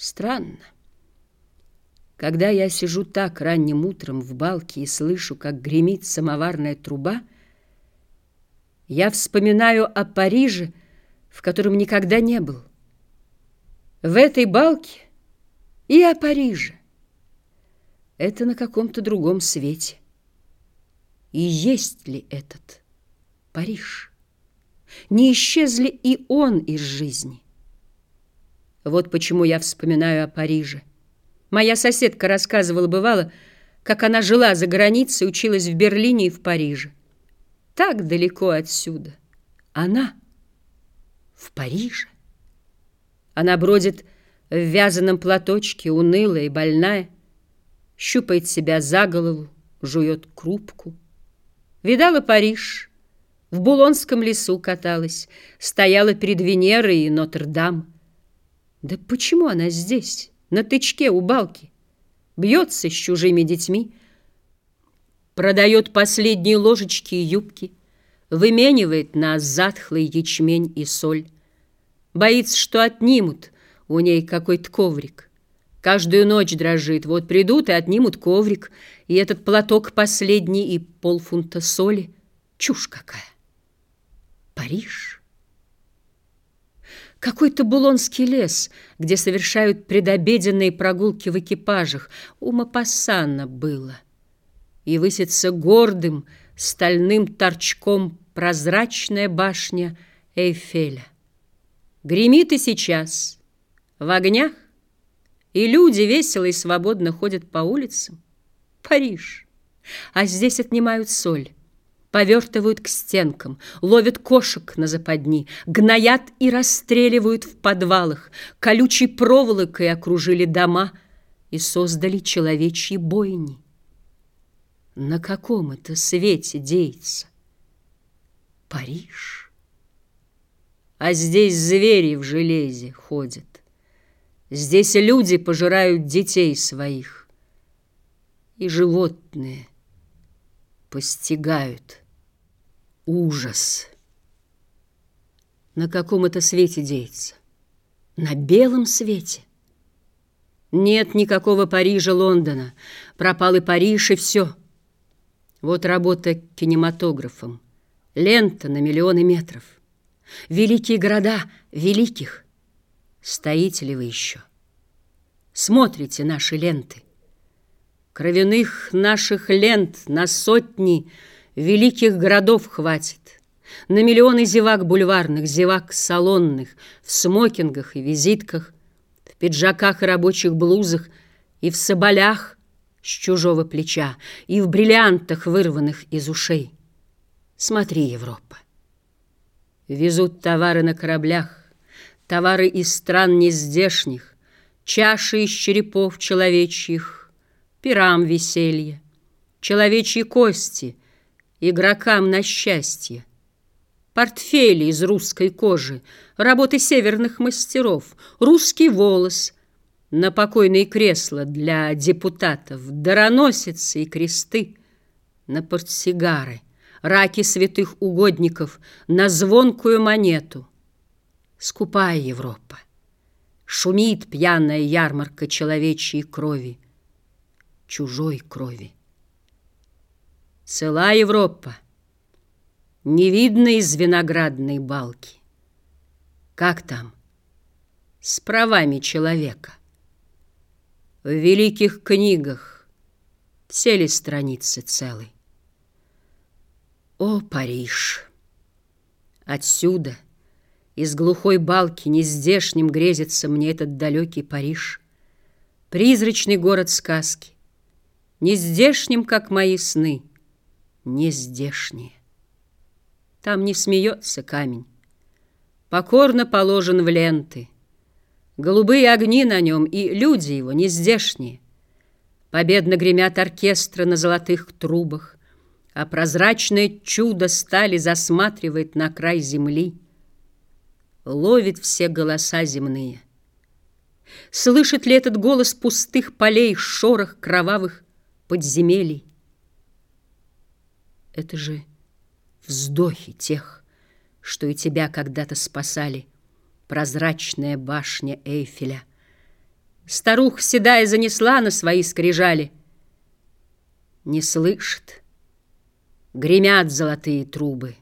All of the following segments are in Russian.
Странно. Когда я сижу так ранним утром в балке и слышу, как гремит самоварная труба, я вспоминаю о Париже, в котором никогда не был. В этой балке и о Париже. Это на каком-то другом свете. И есть ли этот Париж? Не исчез ли и он из жизни? Вот почему я вспоминаю о Париже. Моя соседка рассказывала, бывало, как она жила за границей, училась в Берлине и в Париже. Так далеко отсюда. Она в Париже. Она бродит в вязаном платочке, унылая и больная, щупает себя за голову, жует крупку. Видала Париж, в Булонском лесу каталась, стояла перед Венерой и Нотр-Дам. Да почему она здесь, на тычке у балки? Бьется с чужими детьми, продает последние ложечки и юбки, выменивает на затхлый ячмень и соль. Боится, что отнимут у ней какой-то коврик. Каждую ночь дрожит. Вот придут и отнимут коврик, и этот платок последний, и полфунта соли. Чушь какая! Париж! Какой-то булонский лес, где совершают предобеденные прогулки в экипажах. У Мапассана было. И высится гордым стальным торчком прозрачная башня Эйфеля. Гремит и сейчас, в огнях, и люди весело и свободно ходят по улицам. Париж. А здесь отнимают соль повертывают к стенкам, ловят кошек на западни, гноят и расстреливают в подвалах, колючей проволокой окружили дома и создали человечьи бойни. На каком это свете деется? Париж. А здесь звери в железе ходят. Здесь люди пожирают детей своих. И животные постигают ужас. На каком это свете деется? На белом свете. Нет никакого Парижа, Лондона. Пропал и Париж, и все. Вот работа кинематографом. Лента на миллионы метров. Великие города великих. Стоите ли вы еще? Смотрите наши ленты. Кровяных наших лент на сотни великих городов хватит. На миллионы зевак бульварных, зевак салонных, в смокингах и визитках, в пиджаках и рабочих блузах, и в соболях с чужого плеча, и в бриллиантах, вырванных из ушей. Смотри, Европа. Везут товары на кораблях, товары из стран нездешних, чаши из черепов человечьих, пирам веселья, человечьи кости — игрокам на счастье. Портфели из русской кожи, работы северных мастеров, русский волос на покойные кресла для депутатов, дароносицы и кресты на портсигары, раки святых угодников на звонкую монету. Скупая Европа. Шумит пьяная ярмарка человечьей крови, чужой крови. Цела Европа, не видно из виноградной балки. Как там? С правами человека. В великих книгах все ли страницы целы? О, Париж! Отсюда, из глухой балки, нездешним грезится мне этот далекий Париж. Призрачный город сказки, нездешним, как мои сны — не здешние. Там не смеется камень, покорно положен в ленты. Голубые огни на нем, и люди его не здешние. Победно гремят оркестры на золотых трубах, а прозрачное чудо стали засматривает на край земли, ловит все голоса земные. Слышит ли этот голос пустых полей шорох кровавых подземелий? Это же вздохи тех, что и тебя когда-то спасали, прозрачная башня Эйфеля. Старуха седая занесла на свои скрижали. Не слышит, гремят золотые трубы.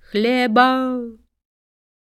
Хлеба